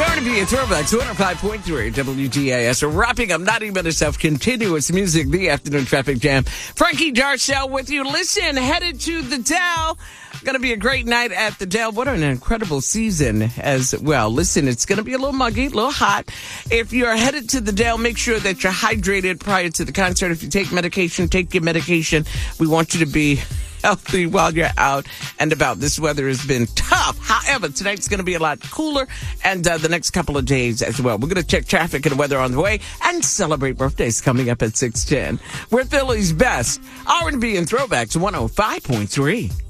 Philly's best R&B and throwbacks, 105.3 WGAS. Wrapping up not even self continuous music, the afternoon traffic jam. Frankie Darcell with you. Listen, headed to the Dell. Going to be a great night at the Dell. What an incredible season as well. Listen, it's going to be a little muggy, a little hot. If you're headed to the Dell, make sure that you're hydrated prior to the concert. If you take medication, take your medication. We want you to be healthy while you're out and about. This weather has been tough. However, tonight's going to be a lot cooler and uh, the next couple of days as well. We're going to check traffic and weather on the way and celebrate birthdays coming up at 610. We're Philly's best R&B and throwbacks 105.3.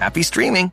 Happy streaming.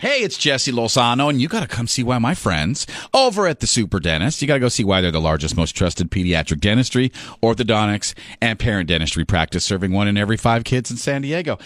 Hey, it's Jesse Lozano, and you got to come see why my friends over at the Super Dentist. You got to go see why they're the largest, most trusted pediatric dentistry, orthodontics, and parent dentistry practice, serving one in every five kids in San Diego.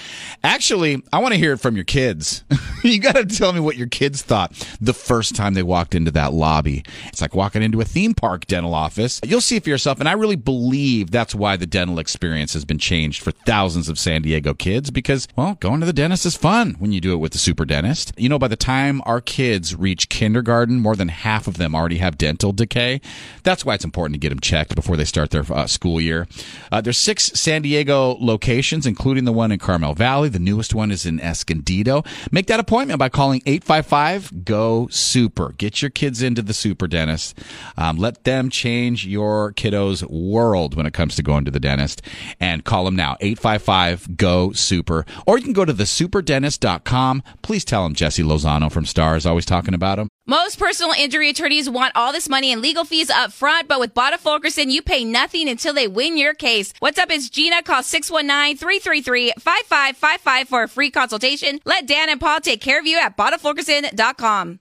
Actually, I want to hear it from your kids. you got to tell me what your kids thought the first time they walked into that lobby. It's like walking into a theme park dental office. You'll see for yourself, and I really believe that's why the dental experience has been changed for thousands of San Diego kids because, well, going to the dentist is fun when you do it with the Super Dentist you know, by the time our kids reach kindergarten, more than half of them already have dental decay. That's why it's important to get them checked before they start their uh, school year. Uh, there's six San Diego locations, including the one in Carmel Valley. The newest one is in Escondido. Make that appointment by calling 855 GO SUPER. Get your kids into the super dentist. Um, let them change your kiddo's world when it comes to going to the dentist. And call them now, 855 GO SUPER. Or you can go to thesuperdentist.com. Please tell them Jesse Jesse Lozano from Stars, always talking about him. Most personal injury attorneys want all this money and legal fees up front, but with Bada Fulkerson, you pay nothing until they win your case. What's up? It's Gina. Call 619-333-5555 for a free consultation. Let Dan and Paul take care of you at BadaFulkerson.com.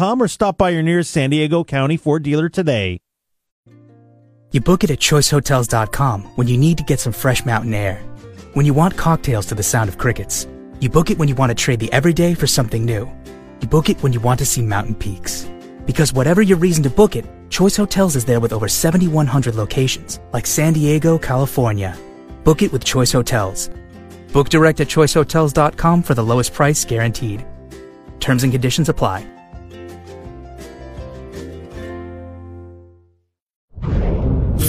or stop by your nearest San Diego County Ford dealer today. You book it at choicehotels.com when you need to get some fresh mountain air. When you want cocktails to the sound of crickets. You book it when you want to trade the everyday for something new. You book it when you want to see mountain peaks. Because whatever your reason to book it, Choice Hotels is there with over 7,100 locations, like San Diego, California. Book it with Choice Hotels. Book direct at choicehotels.com for the lowest price guaranteed. Terms and conditions apply.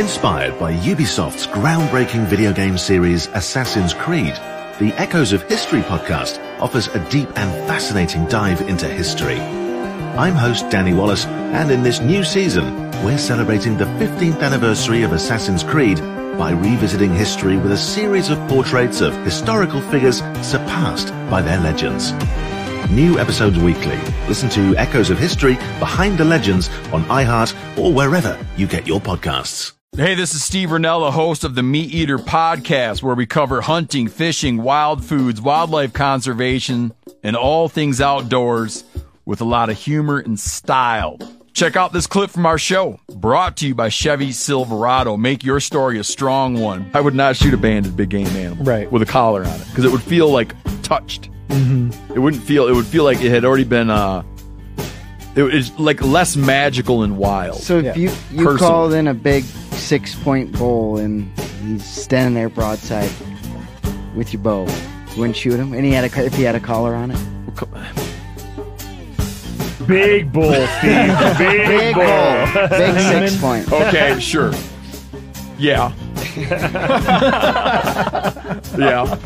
Inspired by Ubisoft's groundbreaking video game series Assassin's Creed, the Echoes of History podcast offers a deep and fascinating dive into history. I'm host Danny Wallace, and in this new season, we're celebrating the 15th anniversary of Assassin's Creed by revisiting history with a series of portraits of historical figures surpassed by their legends. New episodes weekly. Listen to Echoes of History Behind the Legends on iHeart or wherever you get your podcasts. Hey, this is Steve Rinella, host of the Meat Eater podcast, where we cover hunting, fishing, wild foods, wildlife conservation, and all things outdoors with a lot of humor and style. Check out this clip from our show, brought to you by Chevy Silverado. Make your story a strong one. I would not shoot a banded big game animal right. with a collar on it because it would feel like touched. Mm-hmm. It wouldn't feel. It would feel like it had already been. uh it was like less magical and wild. So if you you Personally. called in a big six point bull and he's standing there broadside with your bow, you wouldn't shoot him, and he had a if he had a collar on it. Big bull, Steve. Big, Big bull. bull. Big six point. Okay, sure. Yeah. yeah.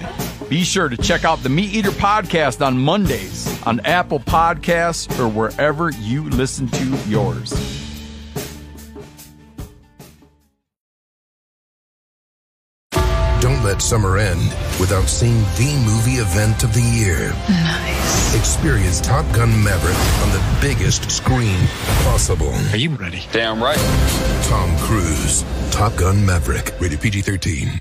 Be sure to check out the Meat Eater podcast on Mondays on Apple Podcasts or wherever you listen to yours. Summer end without seeing the movie event of the year. Nice. Experience Top Gun Maverick on the biggest screen possible. Are you ready? Damn right. Tom Cruise. Top Gun Maverick. Rated PG 13.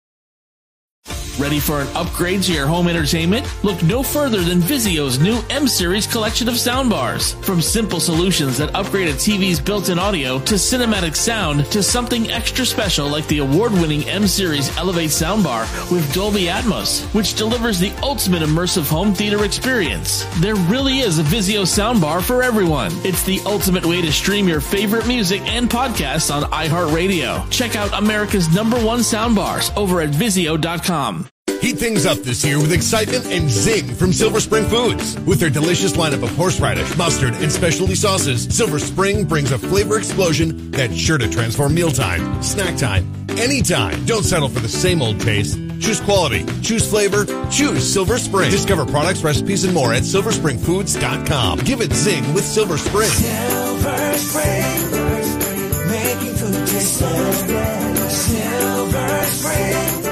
Ready for an upgrade to your home entertainment? Look no further than Vizio's new M Series collection of soundbars. From simple solutions that upgrade a TV's built in audio to cinematic sound to something extra special like the award winning M Series Elevate soundbar with Dolby Atmos, which delivers the ultimate immersive home theater experience. There really is a Vizio soundbar for everyone. It's the ultimate way to stream your favorite music and podcasts on iHeartRadio. Check out America's number one soundbars over at Vizio.com. Heat things up this year with excitement and zing from Silver Spring Foods. With their delicious lineup of horseradish, mustard, and specialty sauces, Silver Spring brings a flavor explosion that's sure to transform mealtime, snack time, anytime. Don't settle for the same old taste. Choose quality, choose flavor, choose Silver Spring. Discover products, recipes, and more at silverspringfoods.com. Give it zing with Silver Spring. Silver Spring, making food taste. Silver Spring.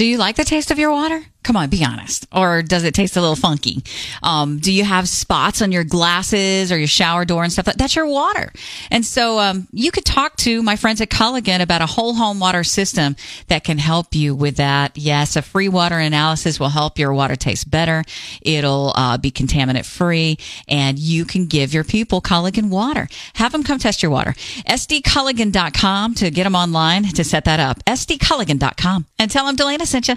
Do you like the taste of your water? Come on, be honest. Or does it taste a little funky? Um, do you have spots on your glasses or your shower door and stuff? That's your water. And so um, you could talk to my friends at Culligan about a whole home water system that can help you with that. Yes, a free water analysis will help your water taste better. It'll uh, be contaminant free, and you can give your people Culligan water. Have them come test your water. SDCulligan.com to get them online to set that up. SDCulligan.com. And tell them Delana sent you.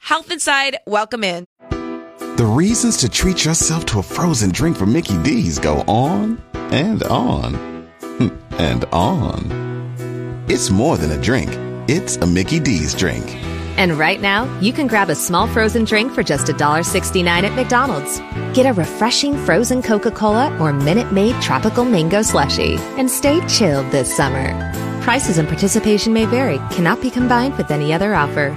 Health Inside, welcome in. The reasons to treat yourself to a frozen drink from Mickey D's go on and on hmm, and on. It's more than a drink, it's a Mickey D's drink. And right now, you can grab a small frozen drink for just $1.69 at McDonald's. Get a refreshing frozen Coca Cola or Minute Maid Tropical Mango Slushy and stay chilled this summer. Prices and participation may vary, cannot be combined with any other offer.